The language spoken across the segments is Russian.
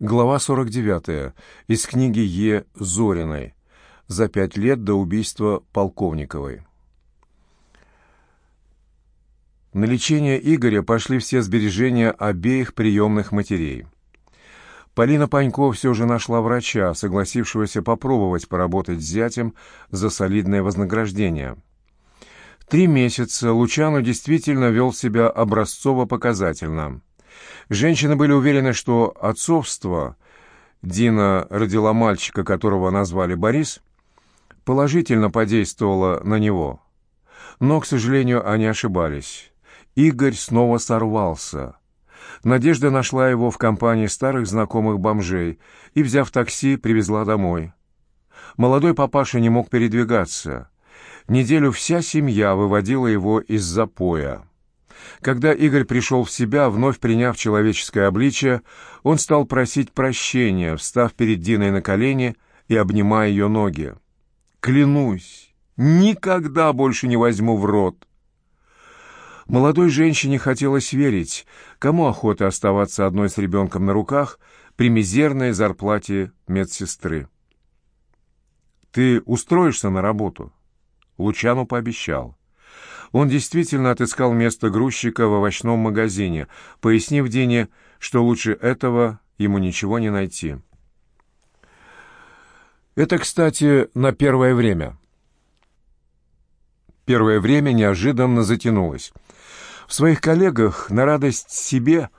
Глава 49. Из книги Е. Зориной. За пять лет до убийства Полковниковой. На лечение Игоря пошли все сбережения обеих приемных матерей. Полина Панько все же нашла врача, согласившегося попробовать поработать с зятем за солидное вознаграждение. Три месяца Лучано действительно вел себя образцово-показательно – Женщины были уверены, что отцовство Дина родила мальчика, которого назвали Борис, положительно подействовало на него. Но, к сожалению, они ошибались. Игорь снова сорвался. Надежда нашла его в компании старых знакомых бомжей и, взяв такси, привезла домой. Молодой папаша не мог передвигаться. Неделю вся семья выводила его из запоя. Когда Игорь пришел в себя, вновь приняв человеческое обличие, он стал просить прощения, встав перед Диной на колени и обнимая ее ноги. «Клянусь, никогда больше не возьму в рот!» Молодой женщине хотелось верить, кому охота оставаться одной с ребенком на руках при мизерной зарплате медсестры. «Ты устроишься на работу?» Лучану пообещал. Он действительно отыскал место грузчика в овощном магазине, пояснив Дине, что лучше этого ему ничего не найти. Это, кстати, на первое время. Первое время неожиданно затянулось. В своих коллегах, на радость себе,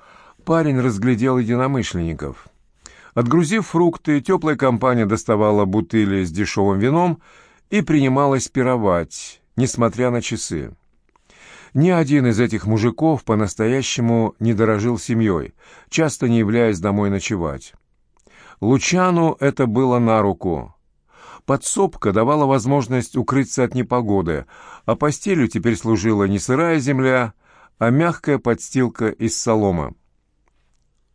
парень разглядел единомышленников. Отгрузив фрукты, теплая компания доставала бутыли с дешевым вином и принималась пировать, несмотря на часы. Ни один из этих мужиков по-настоящему не дорожил семьей, часто не являясь домой ночевать. Лучану это было на руку. Подсобка давала возможность укрыться от непогоды, а постелью теперь служила не сырая земля, а мягкая подстилка из соломы.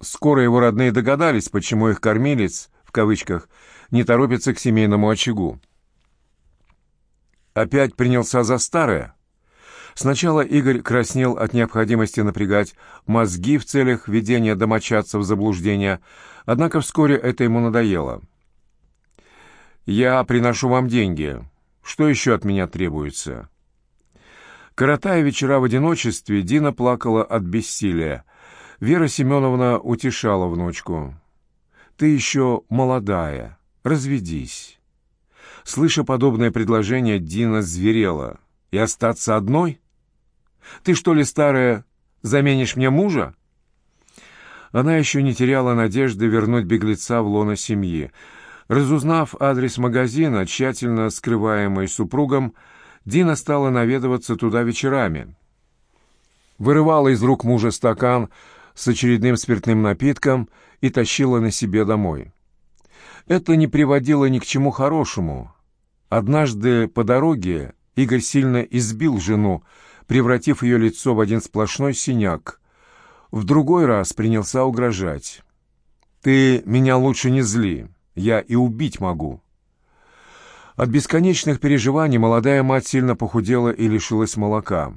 Скоро его родные догадались, почему их кормилец, в кавычках, не торопится к семейному очагу. Опять принялся за старое — Сначала Игорь краснел от необходимости напрягать мозги в целях введения домочадца в заблуждение, однако вскоре это ему надоело. «Я приношу вам деньги. Что еще от меня требуется?» Коротая вечера в одиночестве, Дина плакала от бессилия. Вера Семеновна утешала внучку. «Ты еще молодая. Разведись». Слыша подобное предложение, Дина зверела. «И остаться одной?» Ты что ли, старая, заменишь мне мужа?» Она еще не теряла надежды вернуть беглеца в лоно семьи. Разузнав адрес магазина, тщательно скрываемый супругом, Дина стала наведываться туда вечерами. Вырывала из рук мужа стакан с очередным спиртным напитком и тащила на себе домой. Это не приводило ни к чему хорошему. Однажды по дороге Игорь сильно избил жену, превратив ее лицо в один сплошной синяк. В другой раз принялся угрожать. «Ты меня лучше не зли, я и убить могу». От бесконечных переживаний молодая мать сильно похудела и лишилась молока.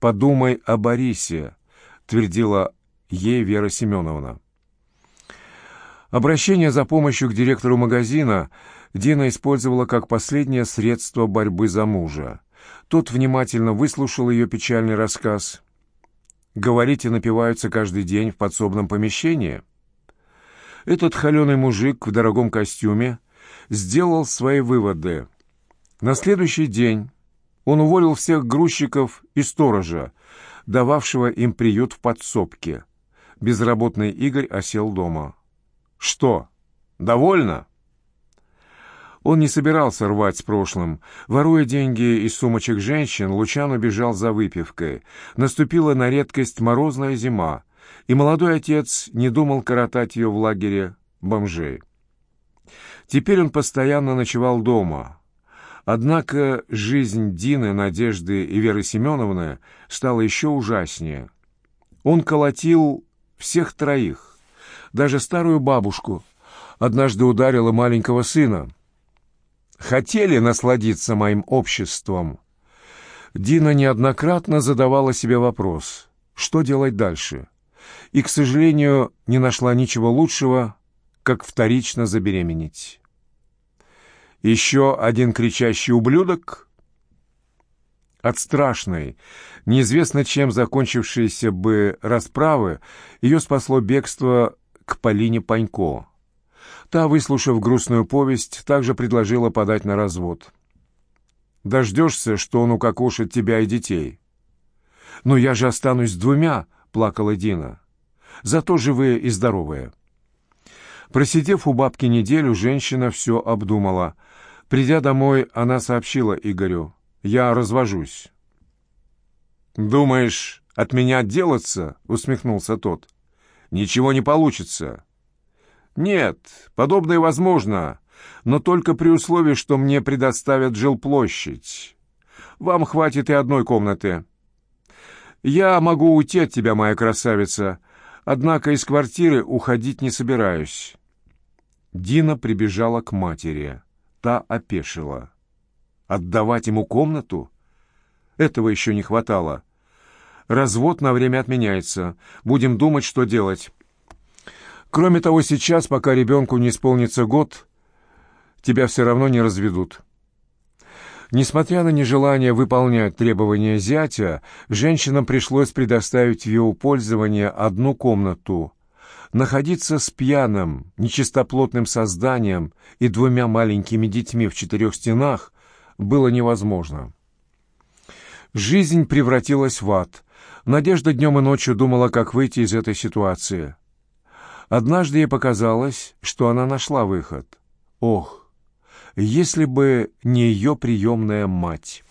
«Подумай о Борисе», — твердила ей Вера Семеновна. Обращение за помощью к директору магазина Дина использовала как последнее средство борьбы за мужа. Тот внимательно выслушал ее печальный рассказ. «Говорите, напиваются каждый день в подсобном помещении?» Этот холеный мужик в дорогом костюме сделал свои выводы. На следующий день он уволил всех грузчиков и сторожа, дававшего им приют в подсобке. Безработный Игорь осел дома. «Что, довольно?» Он не собирался рвать с прошлым. Воруя деньги из сумочек женщин, Лучан убежал за выпивкой. Наступила на редкость морозная зима, и молодой отец не думал коротать ее в лагере бомжей. Теперь он постоянно ночевал дома. Однако жизнь Дины, Надежды и Веры Семеновны стала еще ужаснее. Он колотил всех троих, даже старую бабушку. Однажды ударила маленького сына хотели насладиться моим обществом. Дина неоднократно задавала себе вопрос, что делать дальше. и, к сожалению, не нашла ничего лучшего, как вторично забеременеть. Еще один кричащий ублюдок? От страшной, неизвестно чем закончившейся бы расправы, ее спасло бегство к Полине Панько. Та, выслушав грустную повесть, также предложила подать на развод. «Дождешься, что он укокошит тебя и детей?» «Но я же останусь с двумя», — плакала Дина. «Зато живые и здоровые». Просидев у бабки неделю, женщина все обдумала. Придя домой, она сообщила Игорю. «Я развожусь». «Думаешь, от меня отделаться?» — усмехнулся тот. «Ничего не получится». «Нет, подобное возможно, но только при условии, что мне предоставят жилплощадь. Вам хватит и одной комнаты. Я могу уйти от тебя, моя красавица, однако из квартиры уходить не собираюсь». Дина прибежала к матери. Та опешила. «Отдавать ему комнату? Этого еще не хватало. Развод на время отменяется. Будем думать, что делать». Кроме того, сейчас, пока ребенку не исполнится год, тебя все равно не разведут. Несмотря на нежелание выполнять требования зятя, женщинам пришлось предоставить в его пользование одну комнату. Находиться с пьяным, нечистоплотным созданием и двумя маленькими детьми в четырех стенах было невозможно. Жизнь превратилась в ад. Надежда днем и ночью думала, как выйти из этой ситуации. Однажды ей показалось, что она нашла выход. Ох, если бы не ее приемная мать!